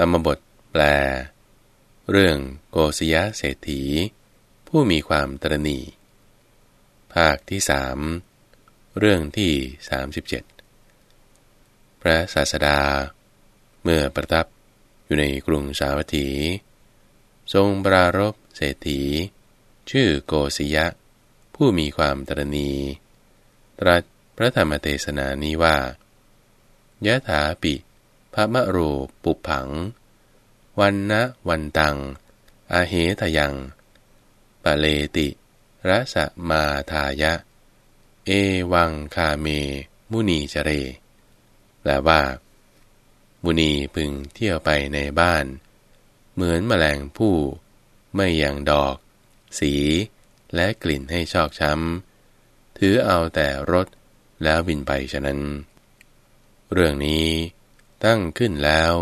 ธรรมบทแปล เรื่องโกศยะเศรษฐี ผู้มีความตรณีภาคที่สามเรื่องที่ 37 พระศาสดา เมื่อประทับอยู่ในกรุงสาวัตถี ทรงปรารบเศรษฐี ชื่อโกศยะ ผู้มีความตรณีตรัสพระธรรมเทศนานี้ว่ายะถาปิ ระมะรูปุผัง วันนะวันตัง อาเหทยัง ปะเลติรสมาทายะ เอวังคาเม มุนีเจเร แปลว่า มุนีพึงเที่ยวไปในบ้าน เหมือนแมลงผู้ ไม่อย่างดอก สีและกลิ่นให้ชอกช้ำ ถือเอาแต่รสแล้วบินไปฉะนั้น เรื่องนี้ ตั้งขึ้นแล้ว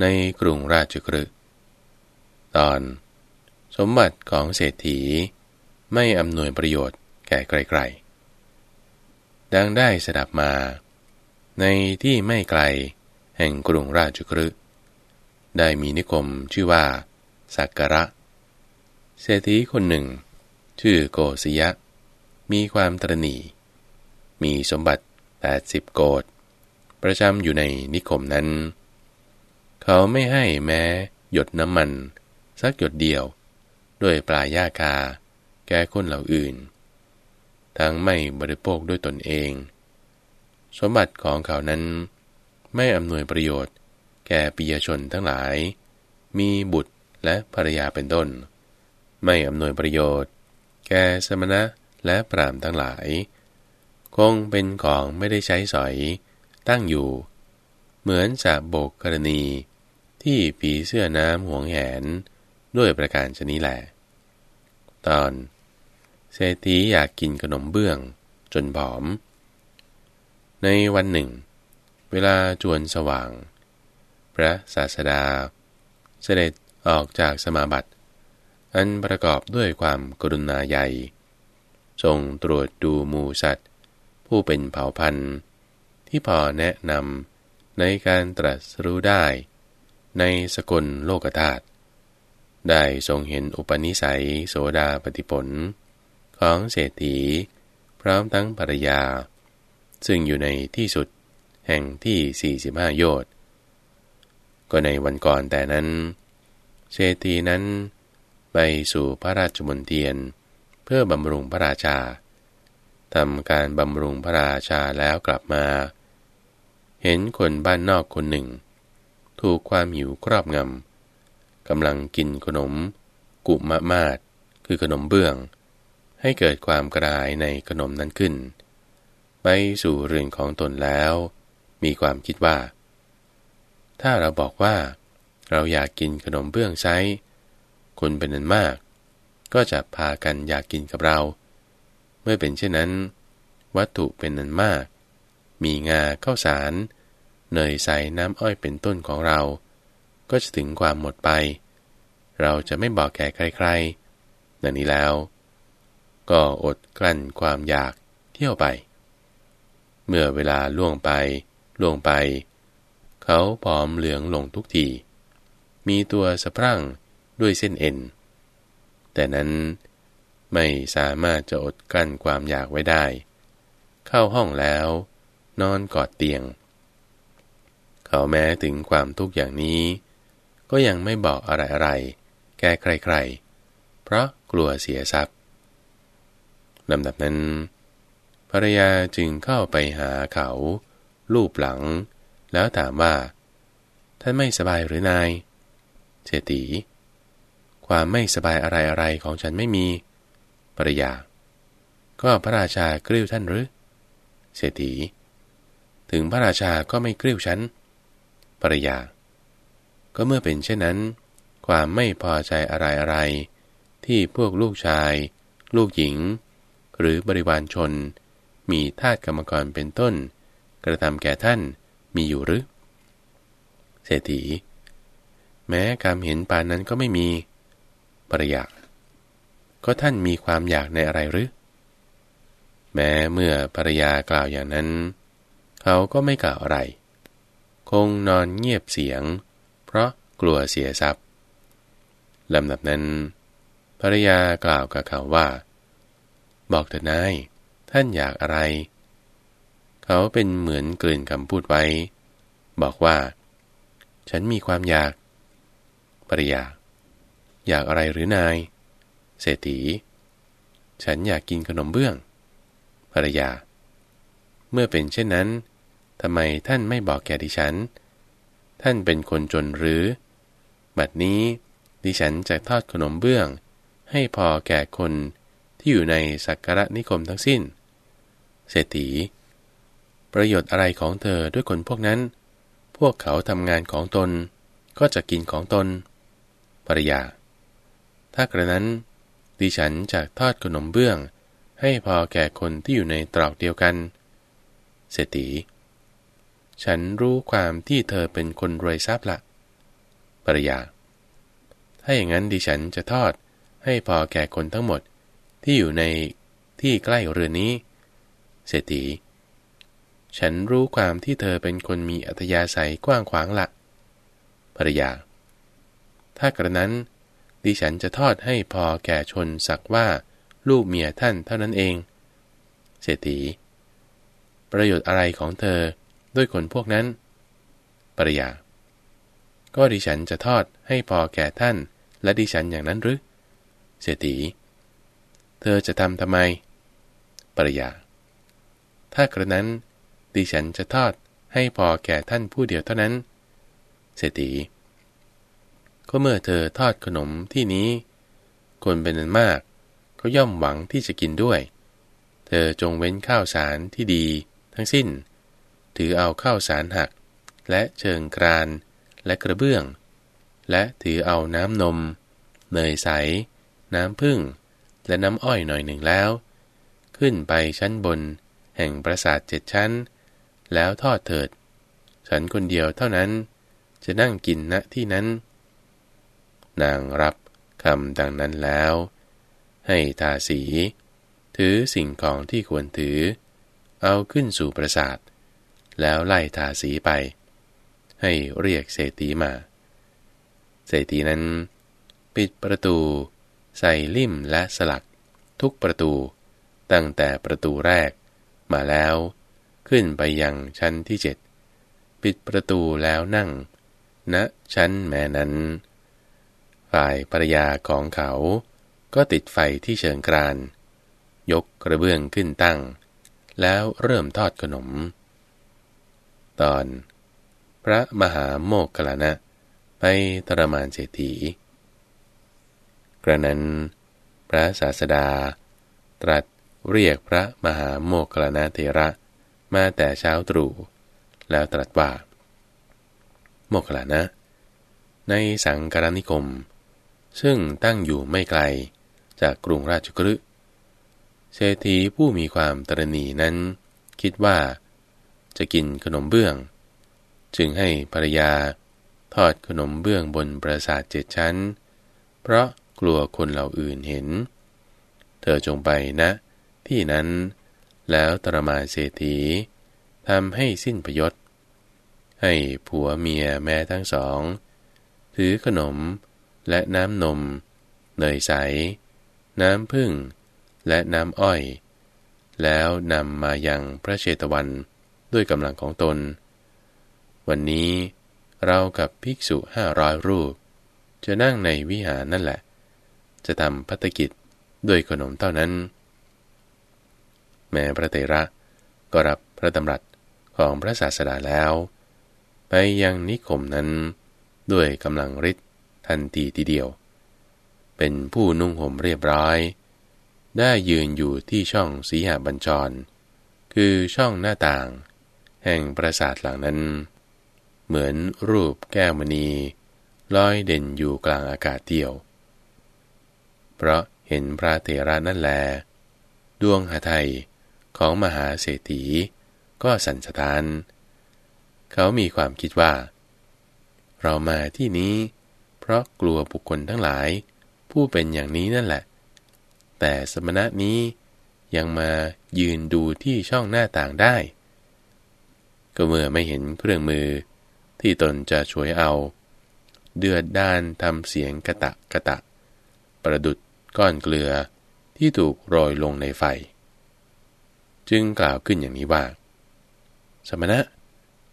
ในกรุงราชกฤห์ตอน สมบัติของเศรษฐี ไม่อำนวยประโยชน์แก่ใครๆดังได้สดับมา ในที่ไม่ไกลแห่งกรุงราชกฤห์ได้มีนิคมชื่อว่า สักกระ เศรษฐีคนหนึ่ง ชื่อโกศยะ มีความตรณีมีสมบัติ 80 โกด ประจำอยู่ในนิคมนั้น เขาไม่ให้แม้ หยดน้ำมัน สักหยดเดียว ด้วยปลายาคา แก่คนเหล่าอื่น ทั้งไม่บริโภคด้วยตนเอง สมบัติของเขานั้น ไม่อำนวยประโยชน์ แก่ปิยชนทั้งหลาย มีบุตรและภรรยาเป็นต้น ไม่อำนวยประโยชน์ แก่สมณะและปรามทั้งหลาย คงเป็นของไม่ได้ใช้สอย ตั้งอยู่ เหมือนจะโบกกรณี ที่ผีเสื้อน้ำห่วงแหนด้วยประการชนี้แหละตอน เศรษฐีอยากกินขนมเบื้อง จนผอม ในวันหนึ่ง เวลาจวนสว่าง พระศาสดา เสด็จออกจากสมาบัติ อันประกอบด้วยความกรุณาใหญ่ทรงตรวจดูมูสัตว์ ผู้เป็นเผ่าพันธุ์ ที่พอแนะนำในการตรัสรู้ได้ ในสกลโลกธาตุได้ทรงเห็นอุปนิสัยโสดาปฏิผล ของเศรษฐี พร้อมทั้งภรรยา ซึ่งอยู่ในที่สุดแห่งที่ 45 โยชน์ก็ในวันก่อนแต่นั้น เศรษฐีนั้น ไปสู่พระราชมนเทียน เพื่อบำรุงพระราชาทำการบำรุงพระราชาแล้วกลับมา เห็นคนบ้านนอกคนหนึ่ง ถูกความหิวครอบงำกำลังกินขนม กุมะมาดคือขนมเบื้อง ให้เกิดความกระายในขนมนั้นขึ้น ไปสู่เรือนของตนแล้ว มีความคิดว่า ถ้าเราบอกว่า เราอยากกินขนมเบื้องไซคนเป็นนันมาก ก็จะพากันอยากกินกับเรา เมื่อเป็นเช่นนั้น วัตถุเป็นนันมาก มีงาข้าวสาร เนยใสน้ำอ้อยเป็นต้นของเรา ก็จะถึงความหมดไป เราจะไม่บอกแก่ใครๆนั่นนี้แล้ว ก็อดกลั้นความอยากเที่ยวไป เมื่อเวลาล่วงไป ล่วงไป เขาผอมเหลืองลงทุกที มีตัวสะพรั่งด้วยเส้นเอ็น แต่นั้นไม่สามารถจะอดกลั้นความอยากไว้ได้ เข้าห้องแล้ว นอนกอดเตียง เขาแม้ถึงความทุกข์อย่างนี้ ก็ยังไม่บอกอะไรๆ แก้ใครๆ เพราะกลัวเสียทรัพย์ลำดับนั้น ภรรยาจึงเข้าไปหาเขา ลูบหลัง แล้วถามว่า ท่านไม่สบายหรือนายเศรษฐีความไม่สบายอะไรๆของฉันไม่มี ภรรยา ก็พระราชากริ้วท่านหรือ เศรษฐี ถึงพระราชาก็ไม่กริ้วฉันภรรยา ก็เมื่อเป็นเช่นนั้น ความไม่พอใจอะไรอะไร ที่พวกลูกชาย ลูกหญิง หรือบริวารชน มีทาสกรรมกรเป็นต้น กระทำแก่ท่านมีอยู่หรือ เศรษฐี แม้การเห็นปานนั้นก็ไม่มีภรรยาก็ท่านมีความอยากในอะไรหรือ แม้เมื่อภรรยากล่าวอย่างนั้น เขาก็ไม่กล่าวอะไร คงนอนเงียบเสียง เพราะกลัวเสียทรัพย์ลำดับนั้น ภรรยากล่าวกับเขาว่า บอกเถิดนาย ท่านอยากอะไร เขาเป็นเหมือนกลืนคำพูดไว้ บอกว่า ฉันมีความอยาก ภรรยา อยากอะไรหรือนาย เศรษฐี ฉันอยากกินขนมเบื้อง ภรรยา เมื่อเป็นเช่นนั้น ทำไมท่านไม่บอกแก่ดิฉัน ท่านเป็นคนจนหรือ บัดนี้ดิฉันจะทอดขนมเบื้อง ให้พอแก่คนที่อยู่ในสักการะนิคมทั้งสิ้น เศรษฐี ประโยชน์อะไรของเธอด้วยคนพวกนั้น พวกเขาทำงานของตน ก็จะกินของตน ภรรยา ถ้ากระนั้น ดิฉันจะทอดขนมเบื้อง ให้พอแก่คนที่อยู่ในตรอกเดียวกัน เศรษฐี ฉันรู้ความที่เธอเป็นคนรวยทรัพย์ละภรรยา ถ้าอย่างนั้นดิฉันจะทอดให้พอแก่คนทั้งหมดที่อยู่ในที่ใกล้เรือนนี้ เศรษฐี ฉันรู้ความที่เธอเป็นคนมีอัธยาศัยกว้างขวางละภรรยา ถ้ากระนั้น ดิฉันจะทอดให้พอแก่ชนสักว่าลูกเมียท่านเท่านั้นเอง เศรษฐี ประโยชน์อะไรของเธอ ด้วยคนพวกนั้นภรรยา ก็ดิฉันจะทอดให้พอแก่ท่าน และดิฉันอย่างนั้นหรือเศรษฐี เธอจะทำทำไมภรรยา ถ้ากระนั้น ดิฉันจะทอดให้พอแก่ท่านผู้เดียวเท่านั้น เศรษฐี ก็เมื่อเธอทอดขนมที่นี้ คนเป็นนันมากก็ย่อมหวังที่จะกินด้วย เธอจงเว้นข้าวสารที่ดี ทั้งสิ้น ถือเอาข้าวสารหัก และเชิงกราน และกระเบื้อง และถือเอาน้ำนม เนยใส น้ำพึ่ง และน้ำอ้อยหน่อยหนึ่งแล้ว ขึ้นไปชั้นบน แห่งปราสาทเจ็ดชั้น แล้วทอดเถิด ฉันคนเดียวเท่านั้น จะนั่งกินณที่นั้น นางรับคำดังนั้นแล้ว ให้ทาสี ถือสิ่งของที่ควรถือ เอาขึ้นสู่ปราสาท แล้วไล่ทาสีไป ให้เรียกเศรษฐีมา เศรษฐีนั้น ปิดประตู ใส่ลิ่มและสลัก ทุกประตู ตั้งแต่ประตูแรก มาแล้ว ขึ้นไปยังชั้นที่เจ็ดปิดประตูแล้วนั่งณชั้นแม่นั้น ฝ่ายภรรยาของเขาก็ติดไฟที่เชิงกราน ยกกระเบื้องขึ้นตั้ง แล้วเริ่มทอดขนม ตอน พระมหาโมกขลานะ ไปตรมานเศรษฐีกระนั้น พระศาสดา ตรัสเรียกพระมหาโมกขลานะเทระมาแต่เช้าตรู่แล้วตรัสว่า โมคลานะ ในสังการนิคม ซึ่งตั้งอยู่ไม่ไกลจากกรุงราชกฤห์เศรษฐีผู้มีความตรณีนั้น คิดว่า จะกินขนมเบื้อง จึงให้ภรรยาทอดขนมเบื้องบนปราสาทเจ็ดชั้น เพราะกลัวคนเหล่าอื่นเห็น เธอจงไปนะ ที่นั้น แล้วตรมาเศรษฐีทำให้สิ้นประยชน์ให้ผัวเมียแม้ทั้งสอง ถือขนมและน้ำนม เนยใส น้ำพึ่งและน้ำอ้อย แล้วนำมายังพระเชตวัน ด้วยกำลังของตน วันนี้เรากับภิกษุห้าร้อยรูป จะนั่งในวิหารนั่นแหละ จะทำพัฒกิจด้วยขนมเท่านั้น แม้พระเตระก็รับพระดำรัสของพระศาสดาแล้ว ไปยังนิคมนั้น ด้วยกำลังฤทธิ์ทันทีทีเดียว เป็นผู้นุ่งห่มเรียบร้อย ได้ยืนอยู่ที่ช่องสีหบัญชรคือช่องหน้าต่าง แห่งปราสาทหลังนั้น เหมือนรูปแก้วมณีลอยเด่นอยู่กลางอากาศเดียว เพราะเห็นพระเถระนั่นแล ดวงหาไทยของมหาเศรษฐีก็สันสถาน เขามีความคิดว่า เรามาที่นี้ เพราะกลัวบุคคลทั้งหลาย ผู้เป็นอย่างนี้นั่นแหละ แต่สมณะนี้ยังมายืนดูที่ช่องหน้าต่างได้ ก็เมื่อไม่เห็นเครื่องมือที่ตนจะช่วยเอา เดือดด้านทำเสียงกะตะกะตะ ประดุดก้อนเกลือที่ถูกโรยลงในไฟ จึงกล่าวขึ้นอย่างนี้ว่า สมณะ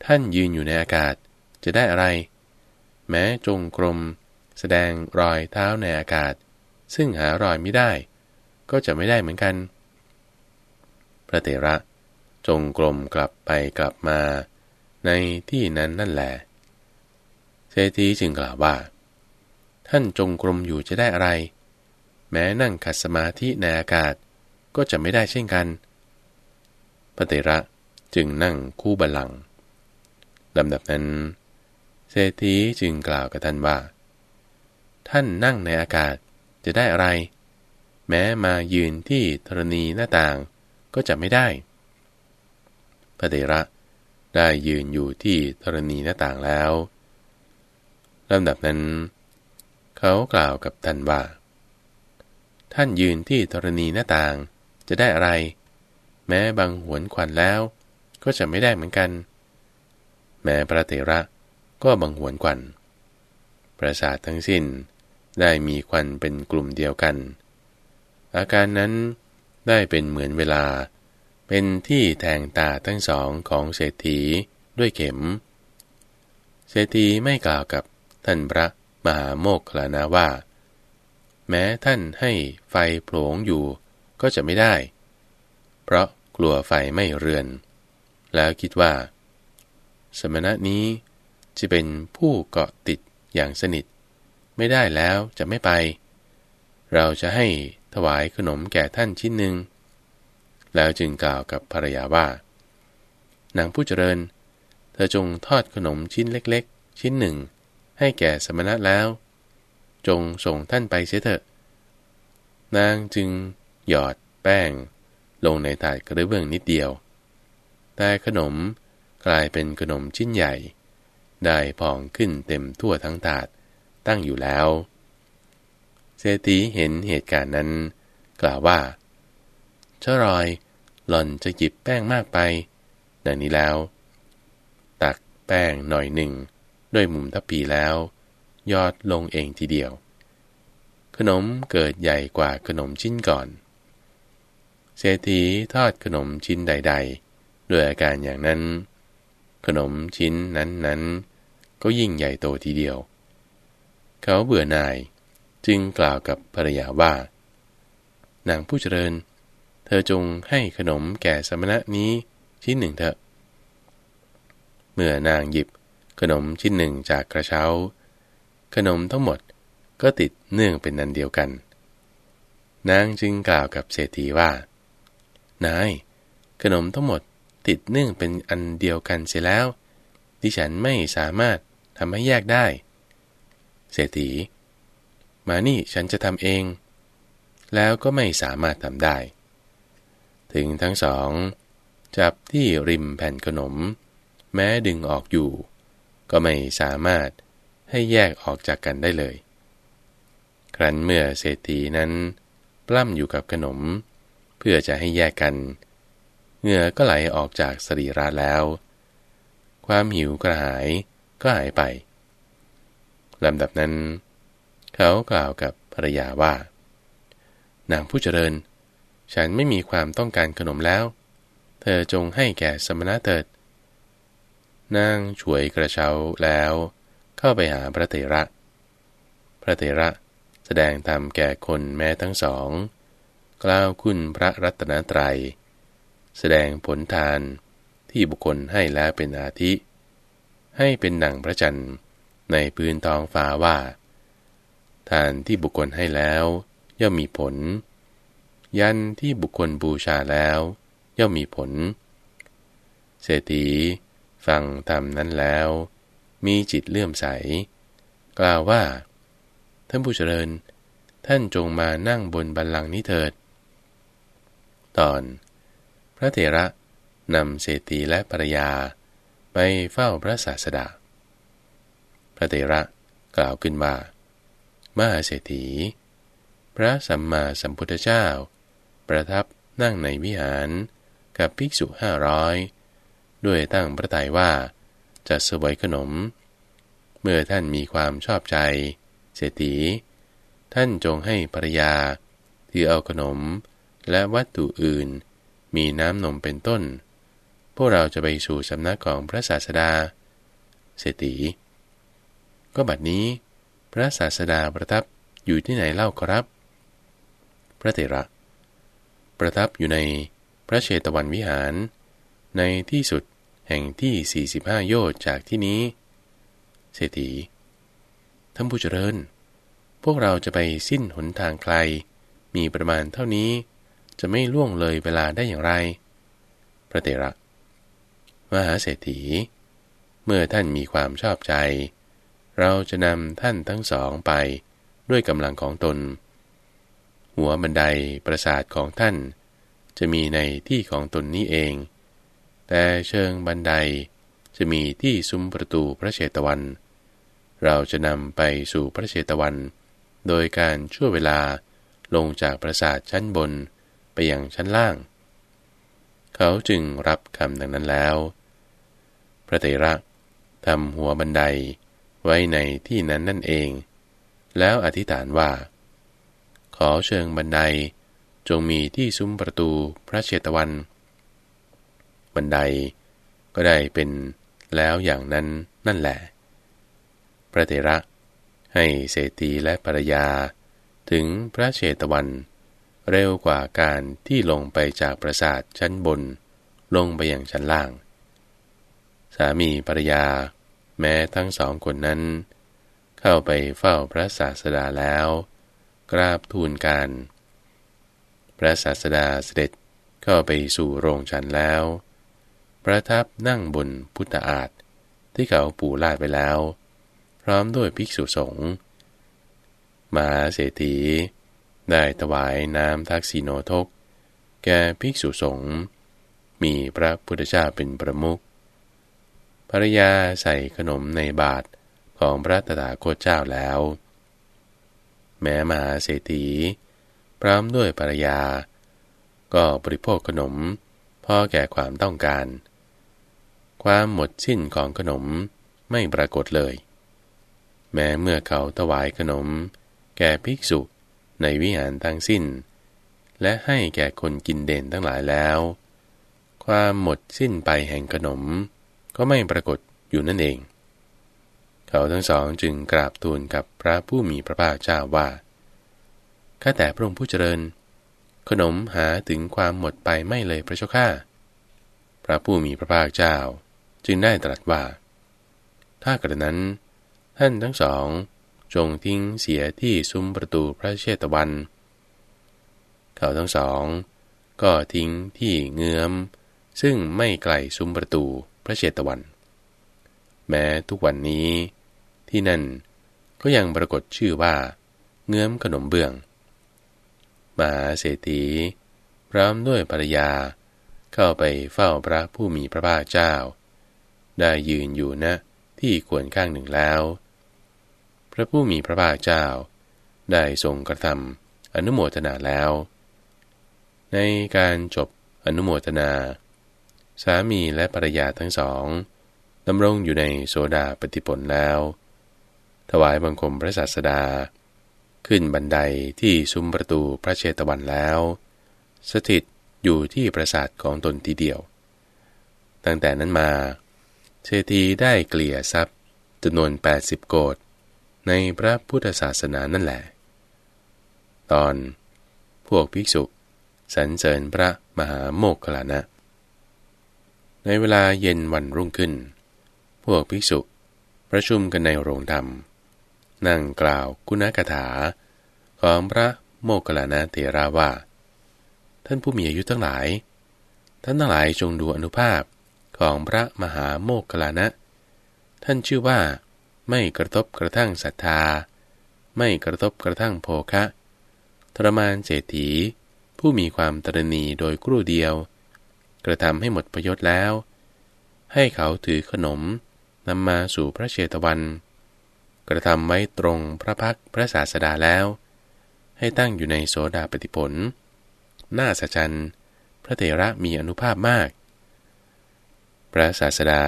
ท่านยืนอยู่ในอากาศจะได้อะไร แม้จงกรม แสดงรอยเท้าในอากาศ ซึ่งหารอยไม่ได้ ก็จะไม่ได้เหมือนกัน พระเถระ จงกรมกลับไปกลับมา ในที่นั้นนั่นแหละเศรษฐีจึงกล่าวว่า ท่านจงกรมอยู่จะได้อะไร แม้นั่งขัดสมาธิในอากาศก็จะไม่ได้เช่นกันพระเถระจึงนั่งคู่บัลลังก์ลำดับนั้น เศรษฐีจึงกล่าวกับท่านว่า ท่านนั่งในอากาศจะได้อะไร แม้มายืนที่ธรณีหน้าต่างก็จะไม่ได้ พระเถระ ได้ยืนอยู่ที่ธรณีหน้าต่างแล้วลำดับนั้น เขากล่าวกับท่านว่า ท่านยืนที่ธรณีหน้าต่างจะได้อะไร แม้บางหวนควันแล้ว ก็จะไม่ได้เหมือนกัน แม้พระเถระก็บังหวนควันประสาททั้งสิ้นได้มีควันเป็นกลุ่มเดียวกัน อาการนั้นได้เป็นเหมือนเวลา เป็นที่แทงตาทั้งสองของเศรษฐีด้วยเข็ม เศรษฐีไม่กล่าวกับท่านพระมหาโมกขลานาว่า แม้ท่านให้ไฟโผลงอยู่ก็จะไม่ได้ เพราะกลัวไฟไม่เรือน แล้วคิดว่า สมณะนี้จะเป็นผู้เกาะติดอย่างสนิท ไม่ได้แล้วจะไม่ไป เราจะให้ถวายขนมแก่ท่านชิ้นหนึ่ง แล้วจึงกล่าวกับภรรยาว่า นางผู้เจริญ เธอจงทอดขนมชิ้นเล็กๆ ชิ้นหนึ่ง ให้แก่สมณะแล้ว จงส่งท่านไปเสียเถอะ นางจึงหยอดแป้ง ลงในถาดกระเบื้องนิดเดียว แต่ขนมกลายเป็นขนมชิ้นใหญ่ ได้พองขึ้นเต็มทั่วทั้งถาดตั้งอยู่แล้ว เศรษฐีเห็นเหตุการณ์นั้น กล่าวว่าชรอย หล่อนจะหยิบแป้งมากไปดังนี้แล้ว ตักแป้งหน่อยหนึ่ง ด้วยมุมทัพพีแล้ว ยอดลงเองทีเดียว ขนมเกิดใหญ่กว่าขนมชิ้นก่อน เศรษฐีทอดขนมชิ้นใด ๆ ด้วยอาการอย่างนั้น ขนมชิ้นนั้นๆ ก็ยิ่งใหญ่โตทีเดียว เขาเบื่อหน่ายจึงกล่าวกับภรรยาว่า นางผู้เจริญเเธอจงให้ขนมแก่สมณะนี้ชิ้นหนึ่งเถอะ เมื่อนางหยิบขนมชิ้นหนึ่งจากกระเช้า ขนมทั้งหมดก็ติดเนื่องเป็นนันเดียวกัน นางจึงกล่าวกับเศรษฐีว่า นาย ขนมทั้งหมดติดเนื่องเป็นอันเดียวกันเสียแล้ว ดิฉันไม่สามารถทำให้แยกได้ เศรษฐี มานี่ฉันจะทำเอง แล้วก็ไม่สามารถทำได้ ถึงทั้งสอง จับที่ริมแผ่นขนม แม้ดึงออกอยู่ ก็ไม่สามารถให้แยกออกจากกันได้เลย ครั้นเมื่อเศรษฐีนั้น ปล้ำอยู่กับขนม เพื่อจะให้แยกกัน เหงื่อก็ไหลออกจากสรีระแล้ว ความหิวกระหายก็หายไปลำดับนั้น เขากล่าวกับภรรยาว่า นางผู้เจริญ ฉันไม่มีความต้องการขนมแล้ว เธอจงให้แก่สมณะเถิด นางช่วยกระเช้าแล้ว เข้าไปหาพระเถระ พระเถระแสดงธรรมแก่คนแม้ทั้งสอง กล่าวคุณพระรัตนตรยัย แสดงผลทานที่บุคคลให้แล้วเป็นอาทิ ให้เป็นหนังพระจันทร์ในพื้นทองฟ้าว่า ทานที่บุคคลให้แล้วย่อมมีผล ยันที่บุคคลบูชาแล้ว ย่อมมีผล เศรษฐีฟังธรรมนั้นแล้ว มีจิตเลื่อมใส กล่าวว่า ท่านผู้เจริญ ท่านจงมานั่งบนบัลลังก์นี้เถิด ตอน พระเถระนำเศรษฐีและภรรยา ไปเฝ้าพระศาสดา พระเถระกล่าวขึ้นว่า มหาเศรษฐี พระสัมมาสัมพุทธเจ้า ประทับนั่งในวิหารกับภิกษุห้าร้อยด้วยตั้งพระทัยว่าจะสวยขนม เมื่อท่านมีความชอบใจเศรษฐี ท่านจงให้ภรรยาที่เอาขนมและวัตถุอื่น มีน้ำนมเป็นต้น พวกเราจะไปสู่สำนักของพระศาสดา เศรษฐี ก็บัดนี้ พระศาสดาประทับอยู่ที่ไหนเล่าครับ พระเถระ ประทับอยู่ในพระเชตวันวิหาร ในที่สุดแห่งที่ 45 โยชน์จากที่นี้ เศรษฐีท่านผู้เจริญ พวกเราจะไปสิ้นหนทางไกล มีประมาณเท่านี้ จะไม่ล่วงเลยเวลาได้อย่างไร พระเถระ มหาเศรษฐี เมื่อท่านมีความชอบใจ เราจะนำท่านทั้งสองไปด้วยกำลังของตน หัวบันไดประสาทของท่าน จะมีในที่ของตนนี้เอง แต่เชิงบันไดจะมีที่ซุ้มประตูพระเชตวัน เราจะนำไปสู่พระเชตวัน โดยการชั่วเวลาลงจากปราสาทชั้นบนไปยังชั้นล่าง เขาจึงรับคำดังนั้นแล้ว พระเถระทำหัวบันไดไว้ในที่นั้นนั่นเอง แล้วอธิษฐานว่า ขอเชิงบันได จงมีที่ซุ้มประตูพระเชตวัน บันไดก็ได้เป็นแล้วอย่างนั้นนั่นแหละ พระเถระให้เศรษฐีและภรรยา ถึงพระเชตวัน เร็วกว่าการที่ลงไปจากปราสาทชั้นบน ลงไปอย่างชั้นล่าง สามีภรรยา แม้ทั้งสองคนนั้น เข้าไปเฝ้าพระศาสดาแล้ว กราบทูลการ พระศาสดาเสด็จเข้าไปสู่โรงฉันแล้ว ประทับนั่งบนพุทธอาฏที่เขาปูลาดไปแล้ว พร้อมด้วยภิกษุสงฆ์มาเศรษฐี ได้ถวายน้ำทักษิโนทก แก่ภิกษุสงฆ์มีพระพุทธเจ้าเป็นประมุขภรยาใส่ขนมในบาทของพระตถาคตเจ้าแล้ว แม้มหาเศรษฐีพร้อมด้วยภรรยา ก็บริโภคขนมพอแก่ความต้องการ ความหมดสิ้นของขนมไม่ปรากฏเลย แม้เมื่อเขาถวายขนม แก่ภิกษุในวิหารทั้งสิ้น และให้แก่คนกินเด่นทั้งหลายแล้ว ความหมดสิ้นไปแห่งขนมก็ไม่ปรากฏอยู่นั่นเอง เขาทั้งสองจึงกราบทูลกับพระผู้มีพระภาคเจ้าว่า ข้าแต่พระองค์ผู้เจริญ ขนมหาถึงความหมดไปไม่เลยพระเจ้าข้า พระผู้มีพระภาคเจ้าจึงได้ตรัสว่า ถ้ากระนั้น ท่านทั้งสองจงทิ้งเสียที่ซุ้มประตูพระเชตวัน เขาทั้งสอง ก็ทิ้งที่เงื้อม ซึ่งไม่ไกลซุ้มประตูพระเชตวัน แม้ทุกวันนี้ ที่นั่นก็ยังปรากฏชื่อว่า เงื้อมขนมเบื้อง มหาเศรษฐีพร้อมด้วยภรรยา เข้าไปเฝ้าพระผู้มีพระภาคเจ้า ได้ยืนอยู่ณนะที่ควรข้างหนึ่งแล้ว พระผู้มีพระภาคเจ้า ได้ทรงกระทำอนุโมทนาแล้ว ในการจบอนุโมทนา สามีและภรรยาทั้งสอง ดำรงอยู่ในโซดาปฏิผลแล้ว ถวายบังคมพระศาสดา ขึ้นบันไดที่ซุ้มประตูพระเชตวันแล้ว สถิตอยู่ที่ปราสาทของตนทีเดียว ตั้งแต่นั้นมา เศรษฐีได้เกลี่ยทรัพย์จำนวน 80 โกดในพระพุทธศาสนานั่นแหละ ตอนพวกภิกษุสรรเสริญพระมหาโมกขลานะ ในเวลาเย็นวันรุ่งขึ้น พวกภิกษุประชุมกันในโรงธรรม นั่งกล่าวกุณกถา ของพระโมกขลานะเถราว่า ท่านผู้มีอายุทั้งหลาย ท่านทั้งหลายจงดูอนุภาพของพระมหาโมกขลานะ ท่านชื่อว่าไม่กระทบกระทั่งศรัทธา ไม่กระทบกระทั่งโภคะทรมานเศรษฐี ผู้มีความตรณีโดยครู่เดียว กระทำให้หมดประโยชน์แล้ว ให้เขาถือขนม นำมาสู่พระเชตวัน กระทำไว้ตรงพระพักพระศาสดาแล้ว ให้ตั้งอยู่ในโสดาปฏิผล หน้าสัจจันพระเถระมีอนุภาพมาก พระศาสดา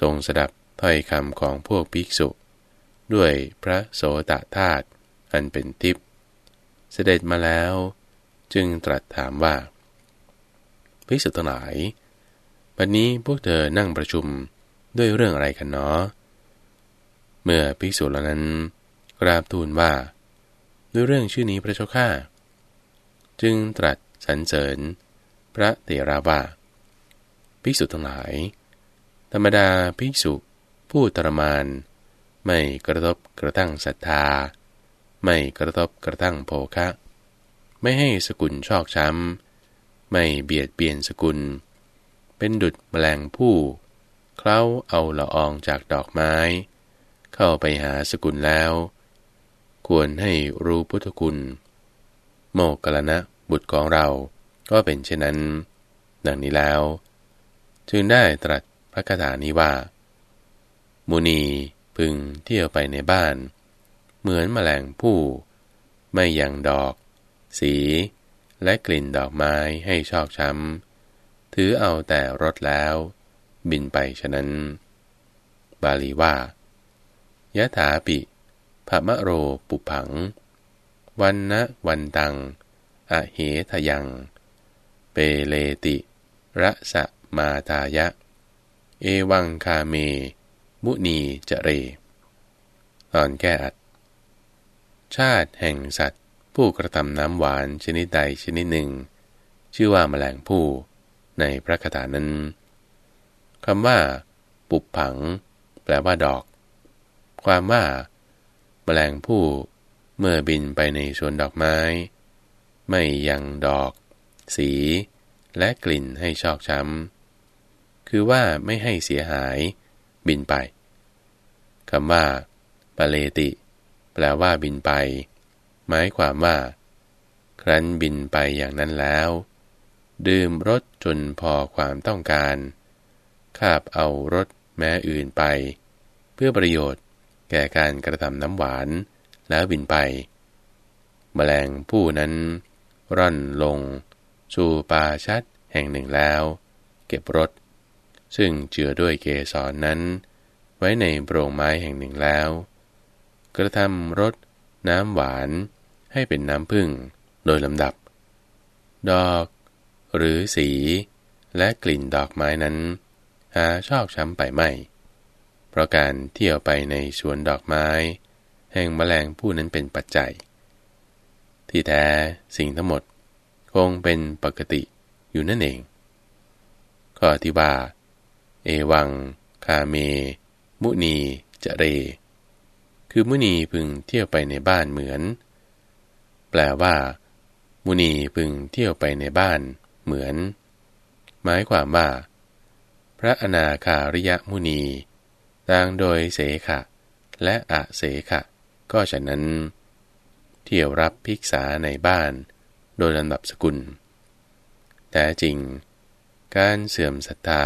ทรงสดับถ้อยคำของพวกภิกษุ ด้วยพระโสตธาตุอันเป็นทิพย์เสด็จมาแล้ว จึงตรัสถามว่าภิกษุทั้งหลายวันนี้พวกเธอนั่งประชุม ด้วยเรื่องอะไรกันเนาะเมื่อภิกษุเหล่านั้นกราบทูลว่า ด้วยเรื่องชื่อนี้พระเจ้าข้าจึงตรัสสรรเสริญ พระเตระว่าภิกษุทั้งหลาย ธรรมดาภิกษุผู้ตรมาน ไม่กระทบกระทั่งศรัทธา ไม่กระทบกระทั่งโภคะ ไม่ให้สกุลชอกช้ำ ไม่เบียดเบียนสกุล เป็นดุดแมลงผู้ เคล้าเอาละอองจากดอกไม้ เข้าไปหาสกุลแล้ว ควรให้รู้พุทธคุณ โมกกลนะบุตรของเราก็เป็นเช่นนั้น ดังนี้แล้ว จึงได้ตรัสพระคาถานี้ว่า มุนีพึงเที่ยวไปในบ้าน เหมือนแมลงผู้ ไม่ยังดอก สี และกลิ่นดอกไม้ให้ชอกช้ำ ถือเอาแต่รสแล้ว บินไปฉะนั้น บาลีว่ายะถาปิภมะโรปุผัง วันนะวันตัง อเหทยัง เปเลติระสะมาตายะ เอวังคาเม มุนีจเร ตอนแก้อัด ชาติแห่งสัตว์ ผู้กระทำน้ำหวานชนิดใดชนิดหนึ่งชื่อว่าแมลงผู้ในพระคาถานั้น คำว่า ปุบผัง แปลว่าดอก ความว่า แมลงผู้ เมื่อบินไปในสวนดอกไม้ ไม่ยังดอก สี และกลิ่นให้ชอกช้ำ คือว่าไม่ให้เสียหาย บินไปคำว่าปเลติ แปลว่าบินไป หมายความว่า ครั้นบินไปอย่างนั้นแล้ว ดื่มรสจนพอความต้องการ คาบเอารถแม้อื่นไป เพื่อประโยชน์แก่การกระทำน้ำหวานแล้วบินไป แมลงผู้นั้น ร่อนลง สู่ป่าชัดแห่งหนึ่งแล้ว เก็บรถซึ่งเจือด้วยเกสรนนั้น ไว้ในโปร่งไม้แห่งหนึ่งแล้ว กระทำรสน้ำหวานให้เป็นน้ำพึ่งโดยลำดับ ดอก หรือสี และกลิ่นดอกไม้นั้น หาชอกช้ำไปไม่ เพราะการเที่ยวไปในสวนดอกไม้ แห่งแมลงผู้นั้นเป็นปัจจัย ที่แท้สิ่งทั้งหมดคงเป็นปกติอยู่นั่นเอง ข้อที่ว่า เอวัง คาเม มุนี จะเร คือมุนีพึงเที่ยวไปในบ้านเหมือน แปลว่า มุนีพึงเที่ยวไปในบ้านเหมือน หมายความว่า พระอนาคาริยมุนีต่างโดยเสขะ และอะเสขะ ก็ฉะนั้น เที่ยวรับภิกษาในบ้าน โดยลำดับสกุล แต่จริง การเสื่อมศรัทธา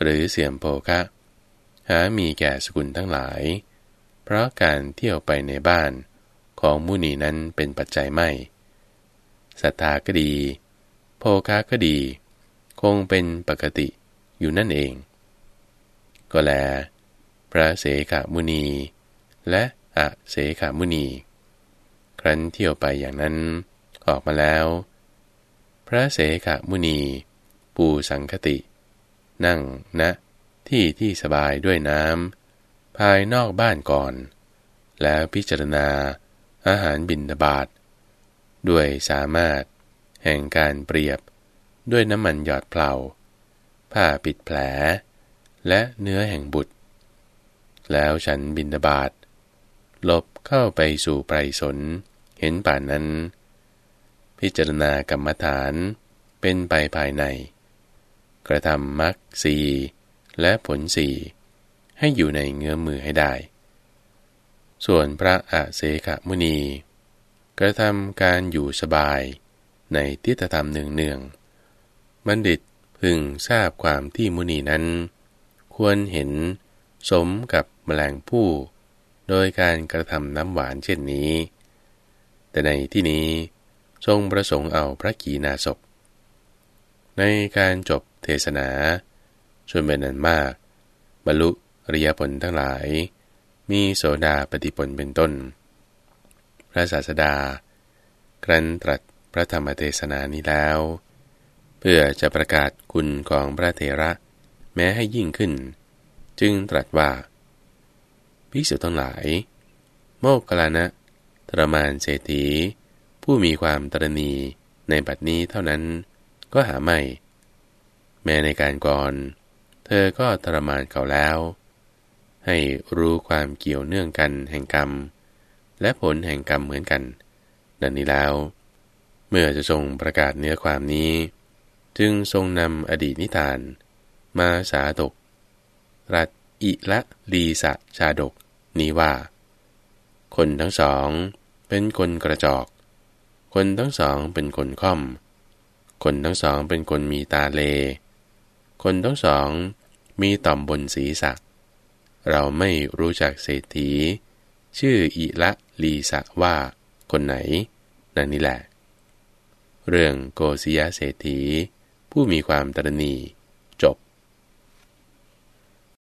หรือเสื่อมโภคะ หามีแก่สกุลทั้งหลาย เพราะการเที่ยวไปในบ้านของมุนีนั้นเป็นปัจจัยไม่ศรัทธาก็ดี โภคะก็ดี คงเป็นปกติ อยู่นั่นเอง ก็แล พระเสขามุนี และอะเสขามุนี ครั้นเที่ยวไปอย่างนั้นออกมาแล้ว พระเสขามุนี ปูสังคติ นั่งณนะที่ที่สบายด้วยน้ำภายนอกบ้านก่อน แล้วพิจารณาอาหารบินบาตด้วยสามารถ แห่งการเปรียบด้วยน้ำมันหยอดเปล่า ผ้าปิดแผล และเนื้อแห่งบุตร แล้วฉันบินบาตหลบเข้าไปสู่ไพรสน เห็นป่านนั้น พิจารณากรรมฐานเป็นไปภายใน กระทำมรรคสีและผลสีให้อยู่ในเงื้อมือให้ได้ ส่วนพระอาเสขมุนี กระทำการอยู่สบายในทิฏฐธรรมเนืองๆบัณฑิต พึงทราบความที่มุนีนั้น ควรเห็นสมกับแมลงผู้ โดยการกระทำน้ำหวานเช่นนี้ แต่ในที่นี้ทรงประสงค์เอาพระกีนาศพ ในการจบเทศนาชวนเป็นนันมาก บรรลุริยผลทั้งหลายมมีโสดาปฏิปลเป็นต้น พระศาสดา ครั้นตรัสพระธรรมเทศนานี้แล้ว เพื่อจะประกาศคุณของพระเถระ แม้ให้ยิ่งขึ้น จึงตรัสว่าภิกษุทั้งหลาย โมกขลานะทรมานเศรษฐี ผู้มีความตรณีในบัดนี้เท่านั้นก็หาไม่ แม้ในการก่อน เธอก็ทรมานเขาแล้ว ให้รู้ความเกี่ยวเนื่องกันแห่งกรรม และผลแห่งกรรมเหมือนกัน ดังนี้แล้ว เมื่อจะทรงประกาศเนื้อความนี้ จึงทรงนำอดีตนิทาน มาสาดก รัตอิละลีสะชาดก นี้ว่า คนทั้งสอง เป็นคนกระจอก คนทั้งสองเป็นคนค่อม คนทั้งสองเป็นคนมีตาเล คนทั้งสองมีต่อมบนศีรษะ เราไม่รู้จักเศรษฐี ชื่ออิละลีสะว่าคนไหน นั่นนี่แหละ เรื่องโกศยเศรษฐี ผู้มีความตรณี